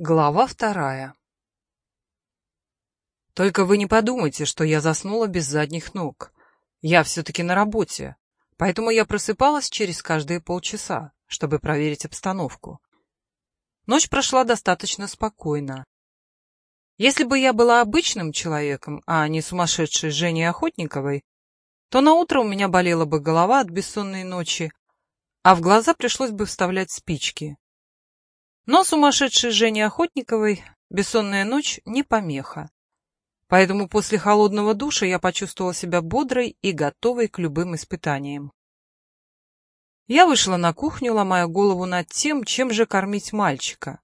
Глава вторая Только вы не подумайте, что я заснула без задних ног. Я все-таки на работе, поэтому я просыпалась через каждые полчаса, чтобы проверить обстановку. Ночь прошла достаточно спокойно. Если бы я была обычным человеком, а не сумасшедшей Женей Охотниковой, то на утро у меня болела бы голова от бессонной ночи, а в глаза пришлось бы вставлять спички. Но сумасшедшей Жене Охотниковой бессонная ночь не помеха. Поэтому после холодного душа я почувствовала себя бодрой и готовой к любым испытаниям. Я вышла на кухню, ломая голову над тем, чем же кормить мальчика.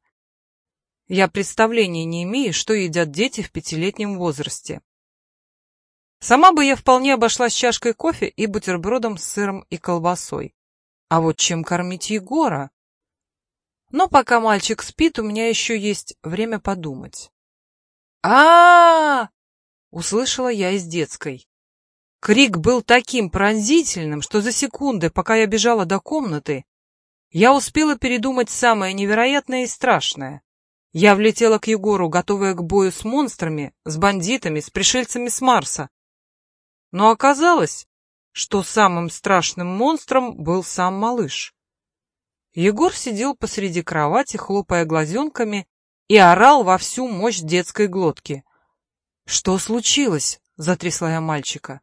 Я представления не имею, что едят дети в пятилетнем возрасте. Сама бы я вполне обошлась чашкой кофе и бутербродом с сыром и колбасой. А вот чем кормить Егора? Но пока мальчик спит, у меня еще есть время подумать. а, услышала я из детской. Крик был таким пронзительным, что за секунды, пока я бежала до комнаты, я успела передумать самое невероятное и страшное. Я влетела к Егору, готовая к бою с монстрами, с бандитами, с пришельцами с Марса. Но оказалось, что самым страшным монстром был сам малыш. Егор сидел посреди кровати, хлопая глазенками, и орал во всю мощь детской глотки. «Что случилось?» — затрясла я мальчика.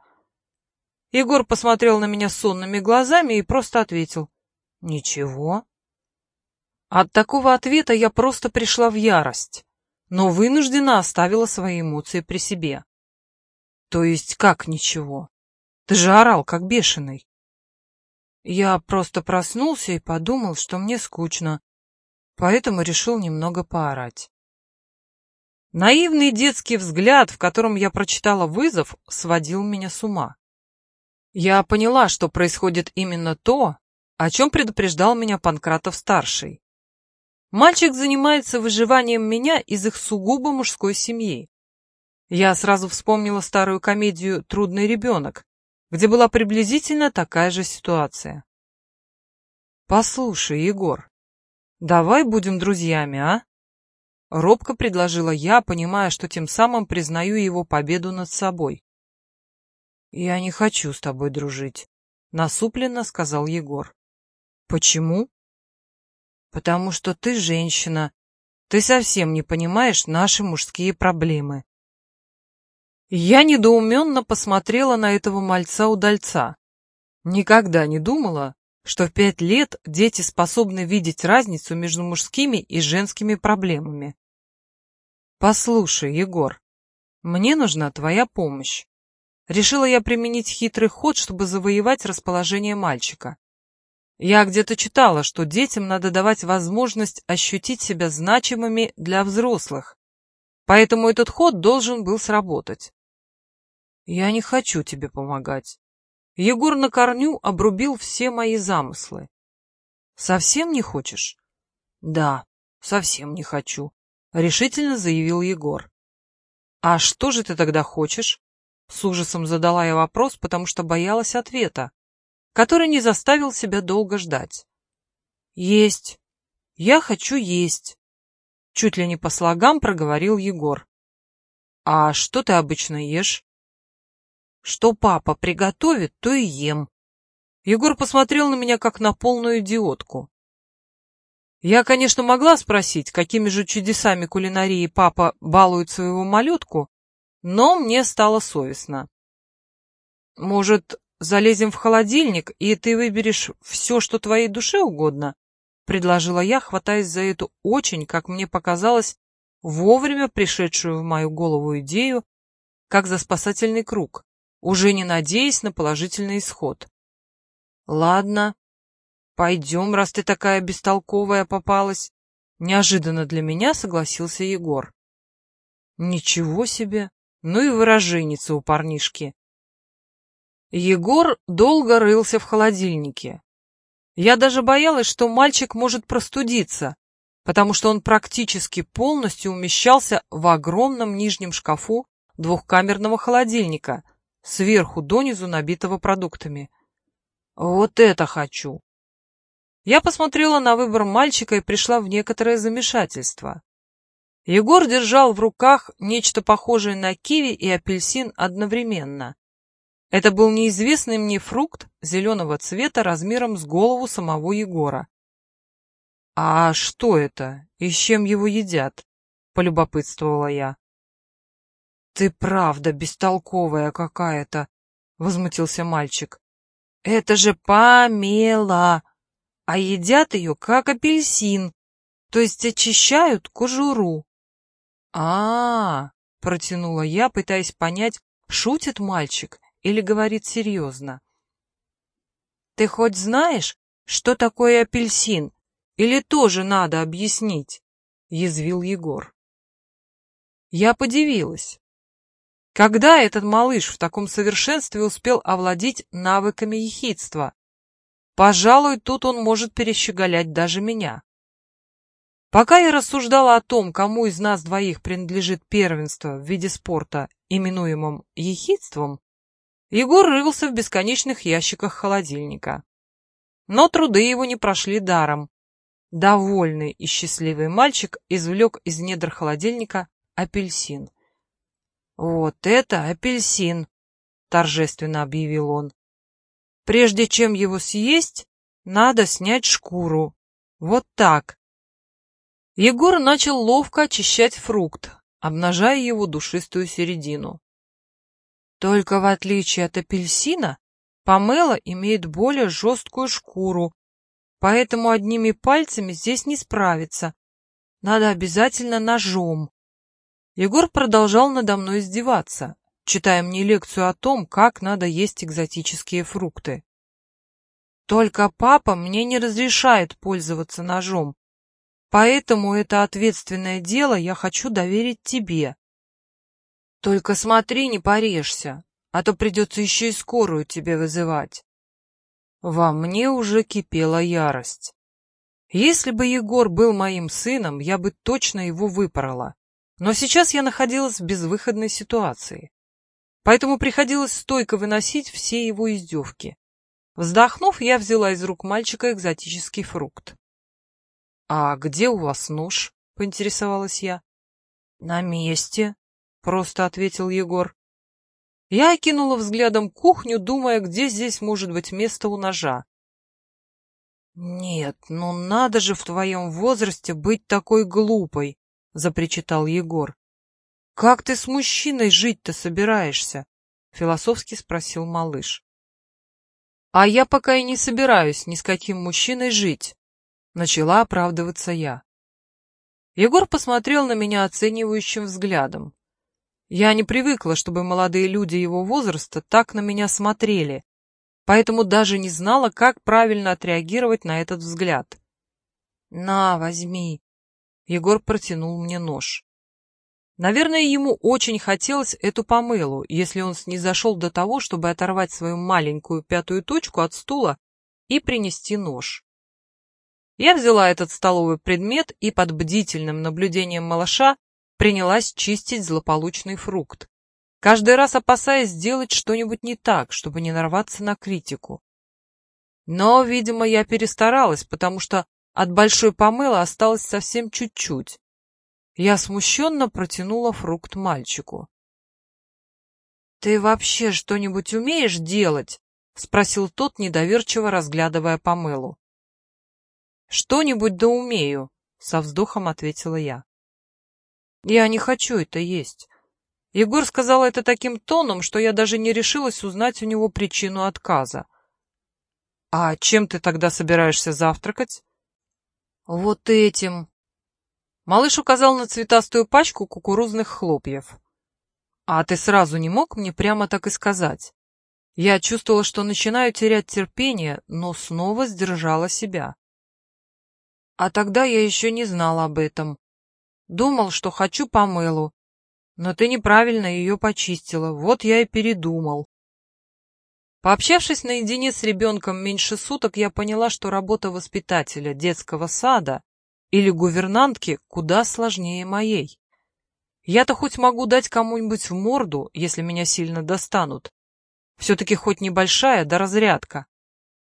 Егор посмотрел на меня сонными глазами и просто ответил. «Ничего». От такого ответа я просто пришла в ярость, но вынуждена оставила свои эмоции при себе. «То есть как ничего? Ты же орал, как бешеный». Я просто проснулся и подумал, что мне скучно, поэтому решил немного поорать. Наивный детский взгляд, в котором я прочитала вызов, сводил меня с ума. Я поняла, что происходит именно то, о чем предупреждал меня Панкратов-старший. Мальчик занимается выживанием меня из их сугубо мужской семьи. Я сразу вспомнила старую комедию «Трудный ребенок», где была приблизительно такая же ситуация. «Послушай, Егор, давай будем друзьями, а?» Робко предложила я, понимая, что тем самым признаю его победу над собой. «Я не хочу с тобой дружить», — насупленно сказал Егор. «Почему?» «Потому что ты женщина. Ты совсем не понимаешь наши мужские проблемы. Я недоуменно посмотрела на этого мальца-удальца. Никогда не думала, что в пять лет дети способны видеть разницу между мужскими и женскими проблемами. «Послушай, Егор, мне нужна твоя помощь. Решила я применить хитрый ход, чтобы завоевать расположение мальчика. Я где-то читала, что детям надо давать возможность ощутить себя значимыми для взрослых, поэтому этот ход должен был сработать. Я не хочу тебе помогать. Егор на корню обрубил все мои замыслы. Совсем не хочешь? Да, совсем не хочу, решительно заявил Егор. А что же ты тогда хочешь? С ужасом задала я вопрос, потому что боялась ответа, который не заставил себя долго ждать. Есть. Я хочу есть. Чуть ли не по слогам проговорил Егор. А что ты обычно ешь? Что папа приготовит, то и ем. Егор посмотрел на меня, как на полную идиотку. Я, конечно, могла спросить, какими же чудесами кулинарии папа балует своего малютку, но мне стало совестно. Может, залезем в холодильник, и ты выберешь все, что твоей душе угодно? Предложила я, хватаясь за эту очень, как мне показалось, вовремя пришедшую в мою голову идею, как за спасательный круг уже не надеясь на положительный исход. «Ладно, пойдем, раз ты такая бестолковая попалась», — неожиданно для меня согласился Егор. «Ничего себе! Ну и выраженница у парнишки!» Егор долго рылся в холодильнике. Я даже боялась, что мальчик может простудиться, потому что он практически полностью умещался в огромном нижнем шкафу двухкамерного холодильника, сверху донизу набитого продуктами. Вот это хочу! Я посмотрела на выбор мальчика и пришла в некоторое замешательство. Егор держал в руках нечто похожее на киви и апельсин одновременно. Это был неизвестный мне фрукт зеленого цвета размером с голову самого Егора. «А что это? И с чем его едят?» — полюбопытствовала я. «Ты правда бестолковая какая-то!» — возмутился мальчик. «Это же помела! А едят ее, как апельсин, то есть очищают кожуру а, -а, -а протянула я, пытаясь понять, шутит мальчик или говорит серьезно. «Ты хоть знаешь, что такое апельсин? Или тоже надо объяснить?» — язвил Егор. Я подивилась. Когда этот малыш в таком совершенстве успел овладеть навыками ехидства? Пожалуй, тут он может перещеголять даже меня. Пока я рассуждала о том, кому из нас двоих принадлежит первенство в виде спорта, именуемом ехидством, Егор рылся в бесконечных ящиках холодильника. Но труды его не прошли даром. Довольный и счастливый мальчик извлек из недр холодильника апельсин. «Вот это апельсин!» — торжественно объявил он. «Прежде чем его съесть, надо снять шкуру. Вот так, Егор начал ловко очищать фрукт, обнажая его душистую середину. Только в отличие от апельсина, помело имеет более жесткую шкуру, поэтому одними пальцами здесь не справиться. Надо обязательно ножом. Егор продолжал надо мной издеваться, читая мне лекцию о том, как надо есть экзотические фрукты. Только папа мне не разрешает пользоваться ножом, Поэтому это ответственное дело я хочу доверить тебе. Только смотри, не порежься, а то придется еще и скорую тебе вызывать. Во мне уже кипела ярость. Если бы Егор был моим сыном, я бы точно его выпорола. Но сейчас я находилась в безвыходной ситуации. Поэтому приходилось стойко выносить все его издевки. Вздохнув, я взяла из рук мальчика экзотический фрукт. «А где у вас нож?» — поинтересовалась я. «На месте», — просто ответил Егор. Я окинула взглядом кухню, думая, где здесь может быть место у ножа. «Нет, ну надо же в твоем возрасте быть такой глупой!» — запричитал Егор. «Как ты с мужчиной жить-то собираешься?» — философски спросил малыш. «А я пока и не собираюсь ни с каким мужчиной жить», Начала оправдываться я. Егор посмотрел на меня оценивающим взглядом. Я не привыкла, чтобы молодые люди его возраста так на меня смотрели, поэтому даже не знала, как правильно отреагировать на этот взгляд. «На, возьми!» Егор протянул мне нож. Наверное, ему очень хотелось эту помылу, если он снизошел до того, чтобы оторвать свою маленькую пятую точку от стула и принести нож. Я взяла этот столовый предмет и под бдительным наблюдением малыша принялась чистить злополучный фрукт, каждый раз опасаясь сделать что-нибудь не так, чтобы не нарваться на критику. Но, видимо, я перестаралась, потому что от большой помылы осталось совсем чуть-чуть. Я смущенно протянула фрукт мальчику. «Ты вообще что-нибудь умеешь делать?» — спросил тот, недоверчиво разглядывая помылу. «Что-нибудь да умею», — со вздохом ответила я. «Я не хочу это есть». Егор сказал это таким тоном, что я даже не решилась узнать у него причину отказа. «А чем ты тогда собираешься завтракать?» «Вот этим». Малыш указал на цветастую пачку кукурузных хлопьев. «А ты сразу не мог мне прямо так и сказать?» Я чувствовала, что начинаю терять терпение, но снова сдержала себя. А тогда я еще не знал об этом. Думал, что хочу помылу. Но ты неправильно ее почистила, вот я и передумал. Пообщавшись наедине с ребенком меньше суток, я поняла, что работа воспитателя детского сада или гувернантки куда сложнее моей. Я-то хоть могу дать кому-нибудь в морду, если меня сильно достанут. Все-таки хоть небольшая, да разрядка.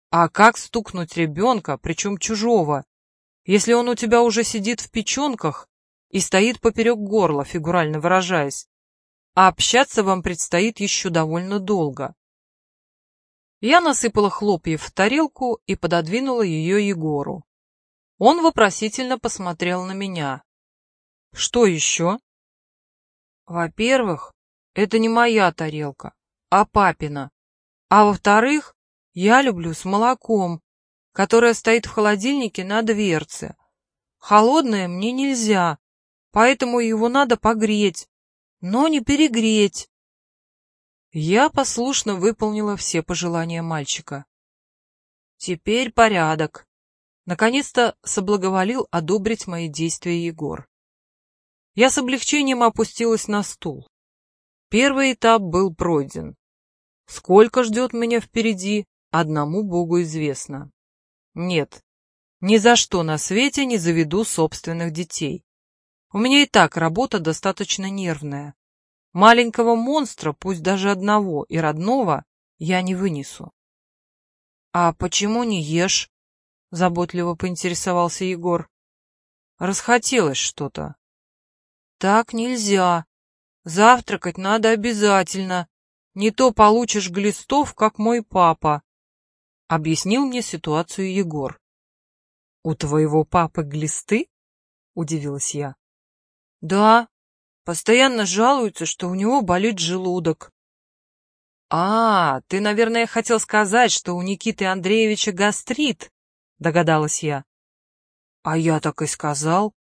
А как стукнуть ребенка, причем чужого, если он у тебя уже сидит в печенках, и стоит поперек горла, фигурально выражаясь, а общаться вам предстоит еще довольно долго. Я насыпала хлопьев в тарелку и пододвинула ее Егору. Он вопросительно посмотрел на меня. Что еще? Во-первых, это не моя тарелка, а папина. А во-вторых, я люблю с молоком, которое стоит в холодильнике на дверце. Холодное мне нельзя, поэтому его надо погреть, но не перегреть. Я послушно выполнила все пожелания мальчика. Теперь порядок. Наконец-то соблаговолил одобрить мои действия Егор. Я с облегчением опустилась на стул. Первый этап был пройден. Сколько ждет меня впереди, одному Богу известно. Нет, ни за что на свете не заведу собственных детей. У меня и так работа достаточно нервная. Маленького монстра, пусть даже одного и родного, я не вынесу. — А почему не ешь? — заботливо поинтересовался Егор. — Расхотелось что-то. — Так нельзя. Завтракать надо обязательно. Не то получишь глистов, как мой папа. Объяснил мне ситуацию Егор. — У твоего папы глисты? — удивилась я. — Да, Постоянно жалуется, что у него болит желудок. «А, ты, наверное, хотел сказать, что у Никиты Андреевича гастрит», — догадалась я. «А я так и сказал.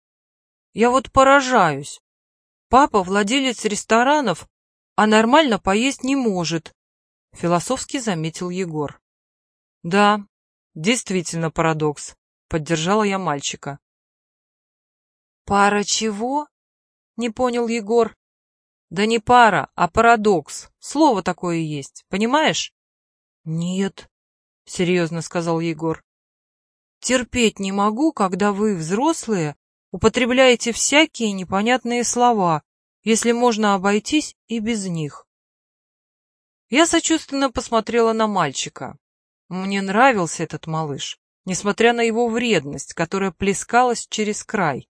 Я вот поражаюсь. Папа владелец ресторанов, а нормально поесть не может», — философски заметил Егор. «Да, действительно парадокс», — поддержала я мальчика. «Пара чего?» Не понял Егор. Да не пара, а парадокс. Слово такое есть, понимаешь? Нет, серьезно сказал Егор. Терпеть не могу, когда вы, взрослые, употребляете всякие непонятные слова, если можно обойтись и без них. Я сочувственно посмотрела на мальчика. Мне нравился этот малыш, несмотря на его вредность, которая плескалась через край.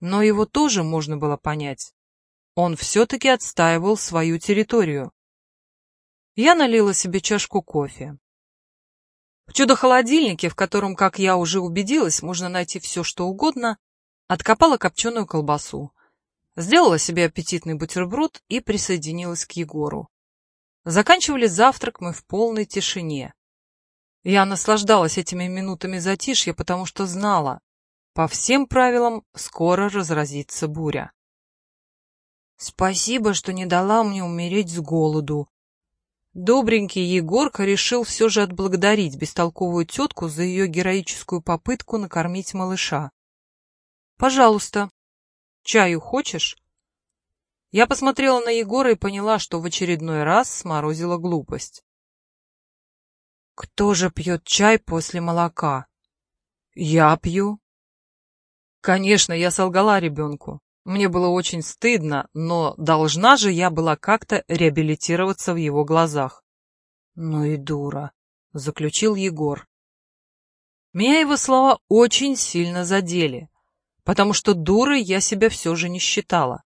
Но его тоже можно было понять. Он все-таки отстаивал свою территорию. Я налила себе чашку кофе. В чудо-холодильнике, в котором, как я уже убедилась, можно найти все, что угодно, откопала копченую колбасу, сделала себе аппетитный бутерброд и присоединилась к Егору. Заканчивали завтрак мы в полной тишине. Я наслаждалась этими минутами затишья, потому что знала, по всем правилам, скоро разразится буря. Спасибо, что не дала мне умереть с голоду. Добренький Егорка решил все же отблагодарить бестолковую тетку за ее героическую попытку накормить малыша. «Пожалуйста. Чаю хочешь?» Я посмотрела на Егора и поняла, что в очередной раз сморозила глупость. «Кто же пьет чай после молока?» «Я пью», Конечно, я солгала ребенку. Мне было очень стыдно, но должна же я была как-то реабилитироваться в его глазах. Ну и дура, заключил Егор. Меня его слова очень сильно задели, потому что дурой я себя все же не считала.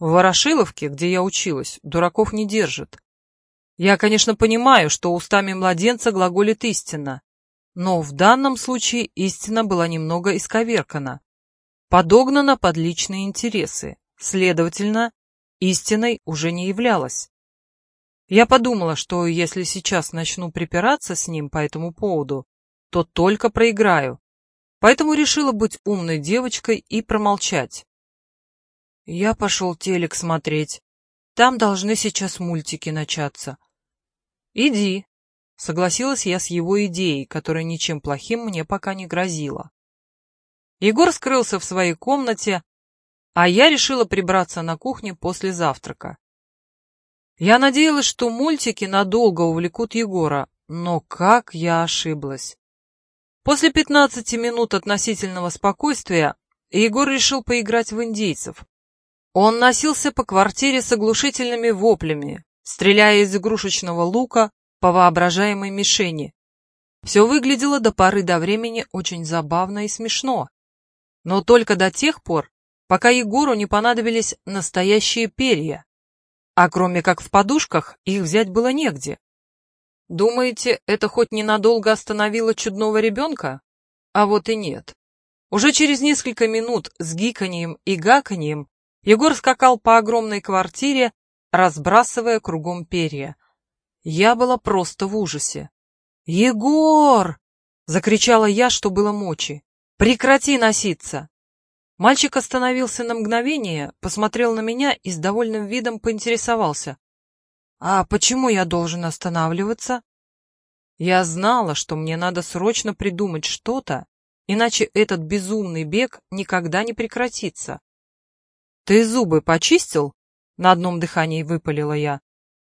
В Ворошиловке, где я училась, дураков не держат. Я, конечно, понимаю, что устами младенца глаголит истина, но в данном случае истина была немного исковеркана подогнана под личные интересы, следовательно, истиной уже не являлась. Я подумала, что если сейчас начну припираться с ним по этому поводу, то только проиграю, поэтому решила быть умной девочкой и промолчать. Я пошел телек смотреть. Там должны сейчас мультики начаться. Иди, согласилась я с его идеей, которая ничем плохим мне пока не грозила. Егор скрылся в своей комнате, а я решила прибраться на кухне после завтрака. Я надеялась, что мультики надолго увлекут Егора, но как я ошиблась. После пятнадцати минут относительного спокойствия Егор решил поиграть в индейцев. Он носился по квартире с оглушительными воплями, стреляя из игрушечного лука по воображаемой мишени. Все выглядело до поры до времени очень забавно и смешно но только до тех пор, пока Егору не понадобились настоящие перья. А кроме как в подушках, их взять было негде. Думаете, это хоть ненадолго остановило чудного ребенка? А вот и нет. Уже через несколько минут с гиканьем и гаканьем Егор скакал по огромной квартире, разбрасывая кругом перья. Я была просто в ужасе. «Егор!» — закричала я, что было мочи. «Прекрати носиться!» Мальчик остановился на мгновение, посмотрел на меня и с довольным видом поинтересовался. «А почему я должен останавливаться?» Я знала, что мне надо срочно придумать что-то, иначе этот безумный бег никогда не прекратится. «Ты зубы почистил?» — на одном дыхании выпалила я.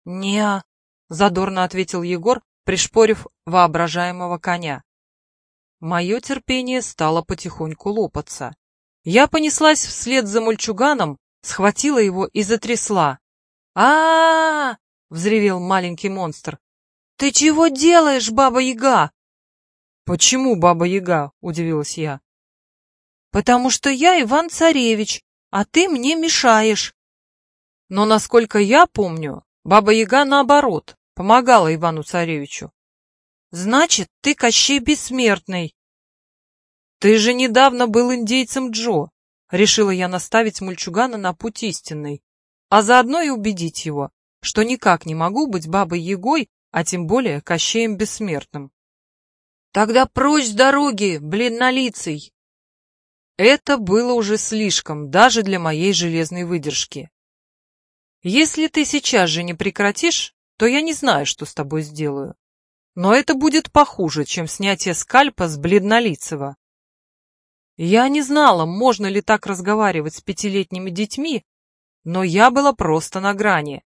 «Не-а», задорно ответил Егор, пришпорив воображаемого коня. Мое терпение стало потихоньку лопаться. Я понеслась вслед за мальчуганом, схватила его и затрясла. а, -а, -а, взревел маленький монстр. «Ты чего делаешь, баба-яга?» «Почему баба-яга?» — удивилась я. «Потому что я Иван-царевич, а ты мне мешаешь». Но, насколько я помню, баба-яга наоборот, Помогала Ивану-царевичу. Значит, ты Кощей Бессмертный. Ты же недавно был индейцем Джо. Решила я наставить мальчугана на путь истинный, а заодно и убедить его, что никак не могу быть бабой-ягой, а тем более Кощеем Бессмертным. Тогда прочь с дороги, бледнолицый! Это было уже слишком, даже для моей железной выдержки. Если ты сейчас же не прекратишь, то я не знаю, что с тобой сделаю. Но это будет похуже, чем снятие скальпа с бледнолицего. Я не знала, можно ли так разговаривать с пятилетними детьми, но я была просто на грани.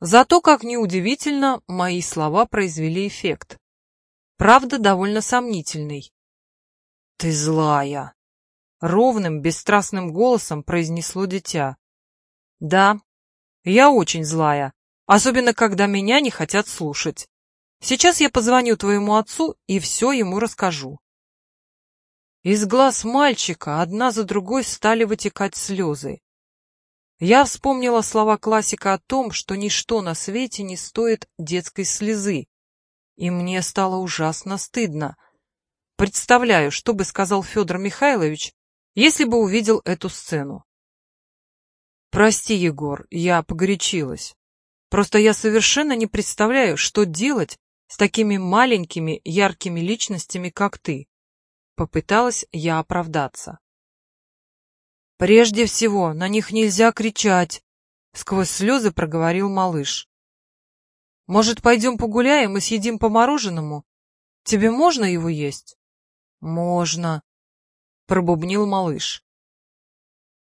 Зато, как неудивительно, мои слова произвели эффект. Правда, довольно сомнительный. «Ты злая!» — ровным, бесстрастным голосом произнесло дитя. «Да, я очень злая, Особенно, когда меня не хотят слушать. Сейчас я позвоню твоему отцу и все ему расскажу. Из глаз мальчика одна за другой стали вытекать слезы. Я вспомнила слова классика о том, что ничто на свете не стоит детской слезы, и мне стало ужасно стыдно. Представляю, что бы сказал Федор Михайлович, если бы увидел эту сцену. Прости, Егор, я погорячилась. Просто я совершенно не представляю, что делать с такими маленькими яркими личностями, как ты. Попыталась я оправдаться. Прежде всего, на них нельзя кричать, сквозь слезы проговорил малыш. Может, пойдем погуляем и съедим по мороженому? Тебе можно его есть? Можно, пробубнил малыш.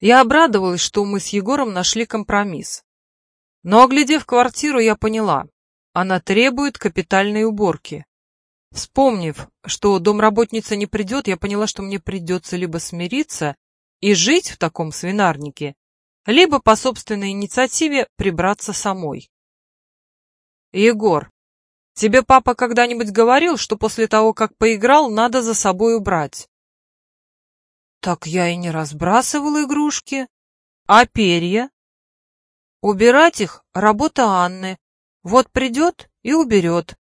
Я обрадовалась, что мы с Егором нашли компромисс. Но, оглядев квартиру, я поняла, она требует капитальной уборки. Вспомнив, что домработница не придет, я поняла, что мне придется либо смириться и жить в таком свинарнике, либо по собственной инициативе прибраться самой. Егор, тебе папа когда-нибудь говорил, что после того, как поиграл, надо за собой убрать? Так я и не разбрасывал игрушки. А перья? Убирать их — работа Анны. Вот придет и уберет.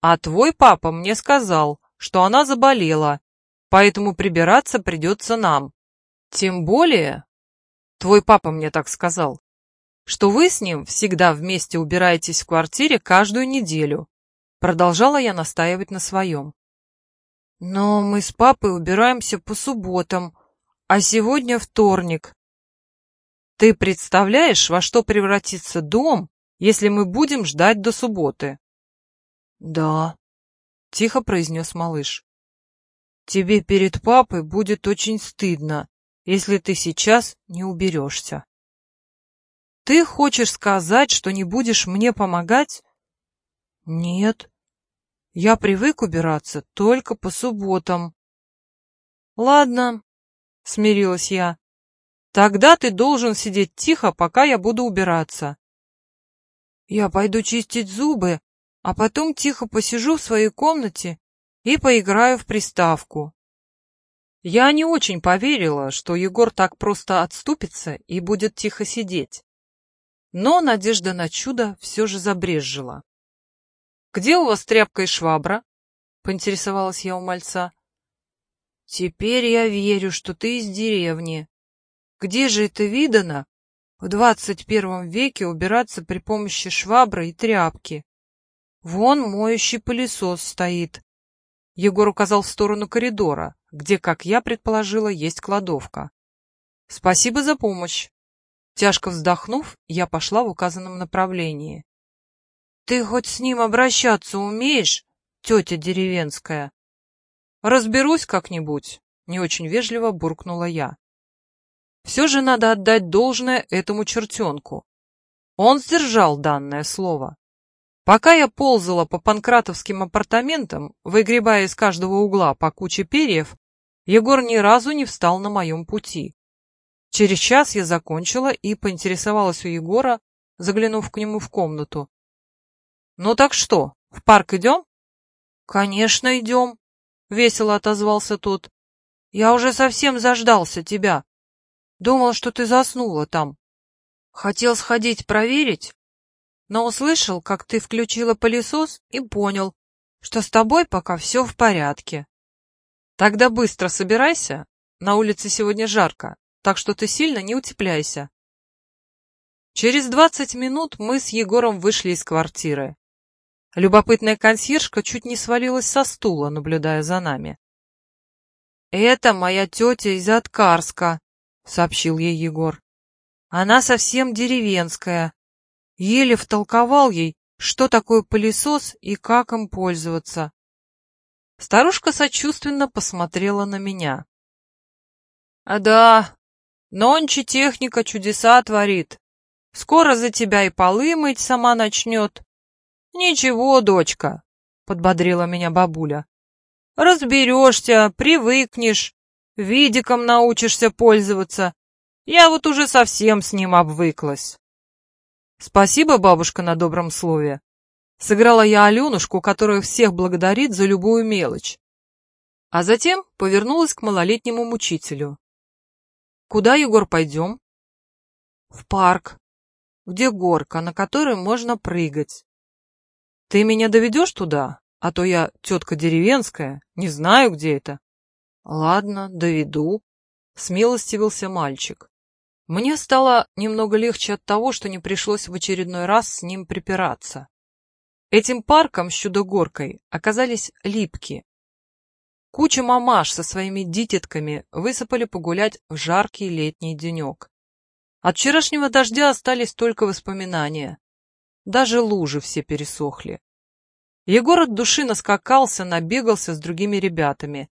А твой папа мне сказал, что она заболела, поэтому прибираться придется нам. Тем более, твой папа мне так сказал, что вы с ним всегда вместе убираетесь в квартире каждую неделю. Продолжала я настаивать на своем. Но мы с папой убираемся по субботам, а сегодня вторник, ты представляешь, во что превратится дом, если мы будем ждать до субботы? Да, тихо произнес малыш. Тебе перед папой будет очень стыдно, если ты сейчас не уберешься. Ты хочешь сказать, что не будешь мне помогать? Нет. Я привык убираться только по субботам. Ладно, смирилась я. Тогда ты должен сидеть тихо, пока я буду убираться. Я пойду чистить зубы, а потом тихо посижу в своей комнате и поиграю в приставку. Я не очень поверила, что Егор так просто отступится и будет тихо сидеть. Но надежда на чудо все же забрезжила. «Где у вас тряпка и швабра?» — поинтересовалась я у мальца. «Теперь я верю, что ты из деревни. Где же это видано в двадцать первом веке убираться при помощи швабры и тряпки? Вон моющий пылесос стоит». Егор указал в сторону коридора, где, как я предположила, есть кладовка. «Спасибо за помощь!» Тяжко вздохнув, я пошла в указанном направлении. «Ты хоть с ним обращаться умеешь, тетя деревенская?» «Разберусь как-нибудь», — не очень вежливо буркнула я. «Все же надо отдать должное этому чертенку. Он сдержал данное слово. Пока я ползала по панкратовским апартаментам, выгребая из каждого угла по куче перьев, Егор ни разу не встал на моем пути. Через час я закончила и поинтересовалась у Егора, заглянув к нему в комнату. «Ну так что, в парк идем?» «Конечно, идем», — весело отозвался тот. «Я уже совсем заждался тебя. Думал, что ты заснула там. Хотел сходить проверить, но услышал, как ты включила пылесос и понял, что с тобой пока все в порядке. Тогда быстро собирайся, на улице сегодня жарко, так что ты сильно не утепляйся. Через двадцать минут мы с Егором вышли из квартиры. Любопытная консьержка чуть не свалилась со стула, наблюдая за нами. «Это моя тетя из Откарска», — сообщил ей Егор. «Она совсем деревенская. Еле втолковал ей, что такое пылесос и как им пользоваться. Старушка сочувственно посмотрела на меня. «А да, нонче техника чудеса творит. Скоро за тебя и полы мыть сама начнет». «Ничего, дочка», — подбодрила меня бабуля. «Разберешься, привыкнешь, видиком научишься пользоваться. Я вот уже совсем с ним обвыклась». «Спасибо, бабушка, на добром слове. Сыграла я Аленушку, которая всех благодарит за любую мелочь. А затем повернулась к малолетнему мучителю. «Куда, Егор, пойдем?» «В парк, где горка, на которой можно прыгать». «Ты меня доведешь туда? А то я тетка деревенская, не знаю, где это». «Ладно, доведу», — смилостивился мальчик. Мне стало немного легче от того, что не пришлось в очередной раз с ним припираться. Этим парком с чудо-горкой оказались липки. Куча мамаш со своими дитятками высыпали погулять в жаркий летний денек. От вчерашнего дождя остались только воспоминания. Даже лужи все пересохли. Егор от души наскакался, набегался с другими ребятами.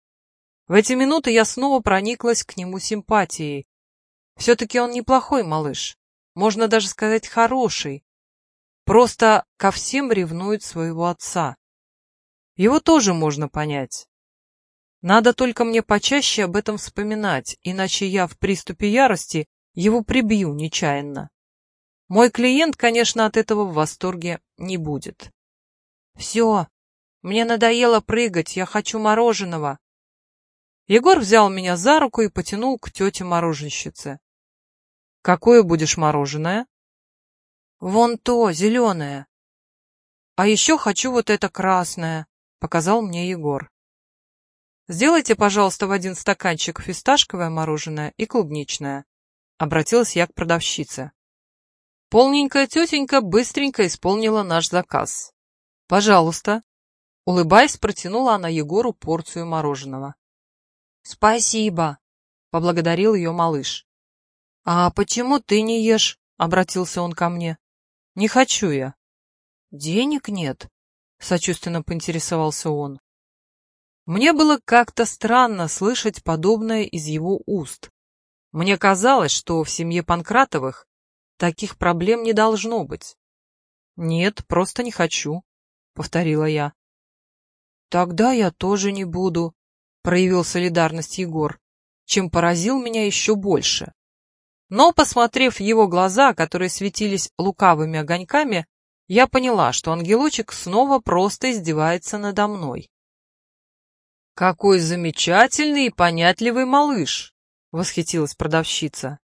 В эти минуты я снова прониклась к нему симпатией. Все-таки он неплохой малыш, можно даже сказать хороший, Просто ко всем ревнует своего отца. Его тоже можно понять. Надо только мне почаще об этом вспоминать, иначе я в приступе ярости его прибью нечаянно. Мой клиент, конечно, от этого в восторге не будет. «Все, мне надоело прыгать, я хочу мороженого». Егор взял меня за руку и потянул к тете мороженщице. «Какое будешь мороженое?» Вон то, зеленое. А еще хочу вот это красное, показал мне Егор. Сделайте, пожалуйста, в один стаканчик фисташковое мороженое и клубничное. Обратилась я к продавщице. Полненькая тетенька быстренько исполнила наш заказ. Пожалуйста. Улыбаясь, протянула она Егору порцию мороженого. Спасибо, поблагодарил ее малыш. А почему ты не ешь? Обратился он ко мне. Не хочу я. Денег нет, сочувственно поинтересовался он. Мне было как-то странно слышать подобное из его уст. Мне казалось, что в семье Панкратовых таких проблем не должно быть. Нет, просто не хочу, повторила я. Тогда я тоже не буду, проявил солидарность Егор, чем поразил меня еще больше. Но, посмотрев в его глаза, которые светились лукавыми огоньками, я поняла, что ангелочек снова просто издевается надо мной. «Какой замечательный и понятливый малыш!» — восхитилась продавщица.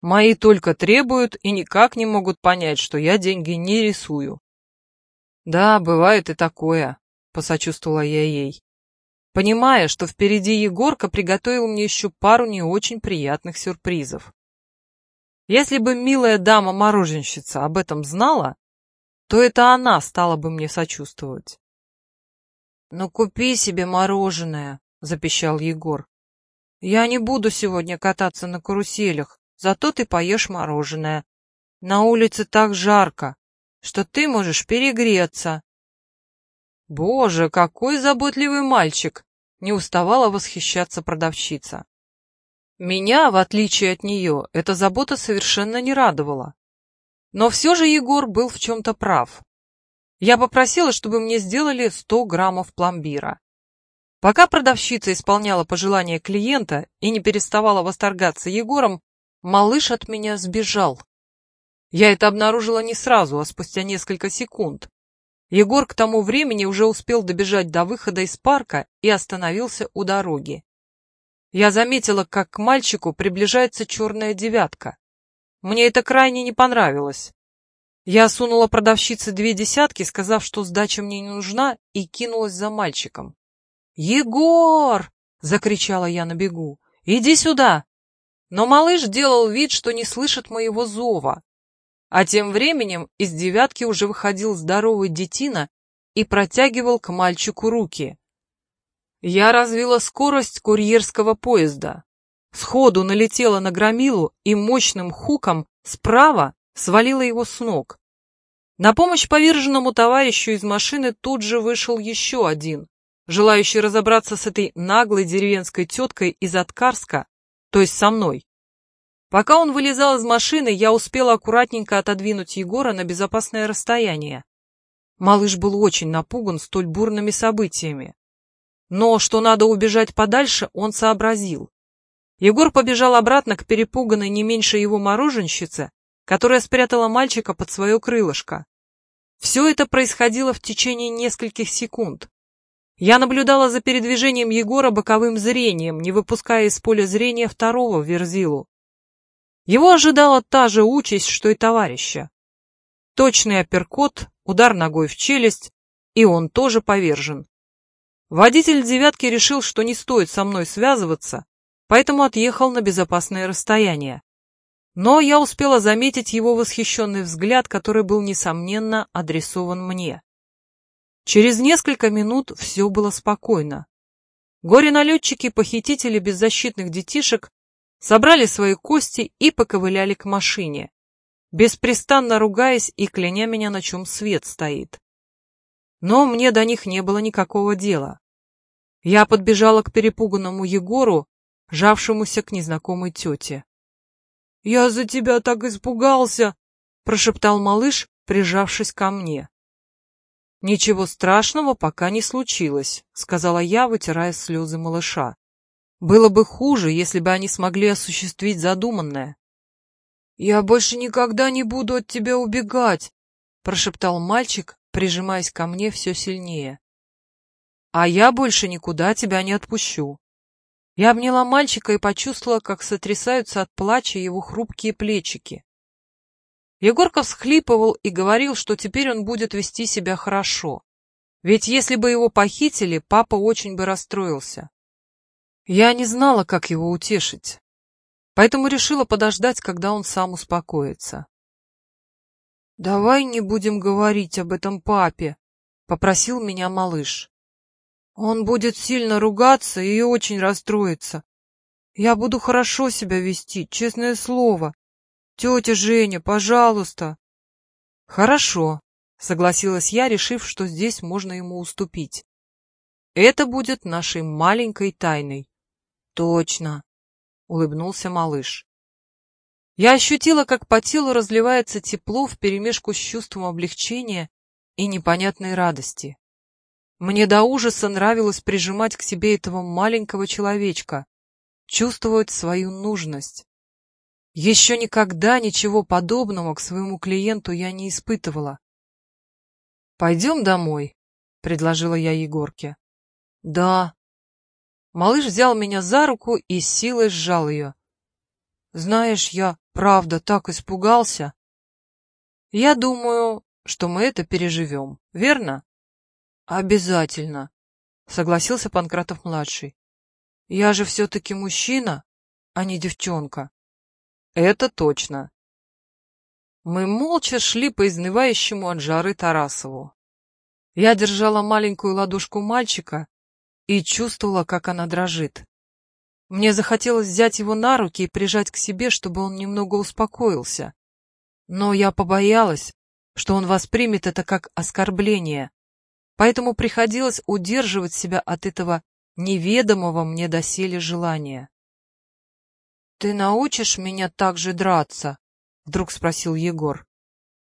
«Мои только требуют и никак не могут понять, что я деньги не рисую». «Да, бывает и такое», — посочувствовала я ей, понимая, что впереди Егорка приготовил мне еще пару не очень приятных сюрпризов. Если бы милая дама-мороженщица об этом знала, то это она стала бы мне сочувствовать. «Ну купи себе мороженое», — запищал Егор. «Я не буду сегодня кататься на каруселях, зато ты поешь мороженое. На улице так жарко, что ты можешь перегреться». «Боже, какой заботливый мальчик!» — не уставала восхищаться продавщица. Меня, в отличие от нее, эта забота совершенно не радовала. Но все же Егор был в чем-то прав. Я попросила, чтобы мне сделали 100 граммов пломбира. Пока продавщица исполняла пожелания клиента и не переставала восторгаться Егором, малыш от меня сбежал. Я это обнаружила не сразу, а спустя несколько секунд. Егор к тому времени уже успел добежать до выхода из парка и остановился у дороги. Я заметила, как к мальчику приближается черная девятка. Мне это крайне не понравилось. Я сунула продавщице две десятки, сказав, что сдача мне не нужна, и кинулась за мальчиком. «Егор!» — закричала я на бегу. «Иди сюда!» Но малыш делал вид, что не слышит моего зова. А тем временем из девятки уже выходил здоровый детина и протягивал к мальчику руки. Я развила скорость курьерского поезда. Сходу налетела на громилу и мощным хуком справа свалила его с ног. На помощь поверженному товарищу из машины тут же вышел еще один, желающий разобраться с этой наглой деревенской теткой из Откарска, то есть со мной. Пока он вылезал из машины, я успела аккуратненько отодвинуть Егора на безопасное расстояние. Малыш был очень напуган столь бурными событиями. Но что надо убежать подальше, он сообразил. Егор побежал обратно к перепуганной не меньше его мороженщице, которая спрятала мальчика под свое крылышко. Все это происходило в течение нескольких секунд. Я наблюдала за передвижением Егора боковым зрением, не выпуская из поля зрения второго верзилу. Его ожидала та же участь, что и товарища. Точный апперкот, удар ногой в челюсть, и он тоже повержен. Водитель «девятки» решил, что не стоит со мной связываться, поэтому отъехал на безопасное расстояние. Но я успела заметить его восхищенный взгляд, который был, несомненно, адресован мне. Через несколько минут все было спокойно. Горе-налетчики, беззащитных детишек, собрали свои кости и поковыляли к машине, беспрестанно ругаясь и кляня меня, на чем свет стоит. Но мне до них не было никакого дела. Я подбежала к перепуганному Егору, жавшемуся к незнакомой тете. «Я за тебя так испугался!» — прошептал малыш, прижавшись ко мне. «Ничего страшного пока не случилось», — сказала я, вытирая слезы малыша. «Было бы хуже, если бы они смогли осуществить задуманное». «Я больше никогда не буду от тебя убегать», — прошептал мальчик, прижимаясь ко мне все сильнее. «А я больше никуда тебя не отпущу». Я обняла мальчика и почувствовала, как сотрясаются от плача его хрупкие плечики. Егорка всхлипывал и говорил, что теперь он будет вести себя хорошо. Ведь если бы его похитили, папа очень бы расстроился. Я не знала, как его утешить, поэтому решила подождать, когда он сам успокоится. «Давай не будем говорить об этом папе», — попросил меня малыш. «Он будет сильно ругаться и очень расстроится. Я буду хорошо себя вести, честное слово. Тетя Женя, пожалуйста». «Хорошо», — согласилась я, решив, что здесь можно ему уступить. «Это будет нашей маленькой тайной». «Точно», — улыбнулся малыш. Я ощутила, как по телу разливается тепло вперемешку с чувством облегчения и непонятной радости. Мне до ужаса нравилось прижимать к себе этого маленького человечка, чувствовать свою нужность. Еще никогда ничего подобного к своему клиенту я не испытывала. «Пойдем домой», — предложила я Егорке. «Да», Малыш взял меня за руку и силой сжал ее. Знаешь, я правда так испугался. Я думаю, что мы это переживем, верно? Обязательно, согласился Панкратов-младший. Я же все-таки мужчина, а не девчонка. Это точно. Мы молча шли по изнывающему от жары Тарасову. Я держала маленькую ладошку мальчика и чувствовала, как она дрожит. Мне захотелось взять его на руки и прижать к себе, чтобы он немного успокоился. Но я побоялась, что он воспримет это как оскорбление, поэтому приходилось удерживать себя от этого неведомого мне доселе желания. «Ты научишь меня так же драться?» — вдруг спросил Егор.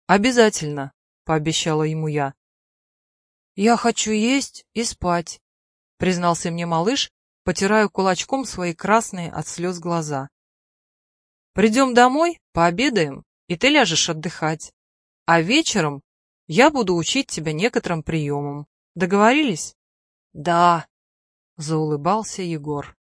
«Обязательно», — пообещала ему я. «Я хочу есть и спать», — признался мне малыш, потирая кулачком свои красные от слез глаза. «Придем домой, пообедаем, и ты ляжешь отдыхать. А вечером я буду учить тебя некоторым приемам. Договорились?» «Да», — заулыбался Егор.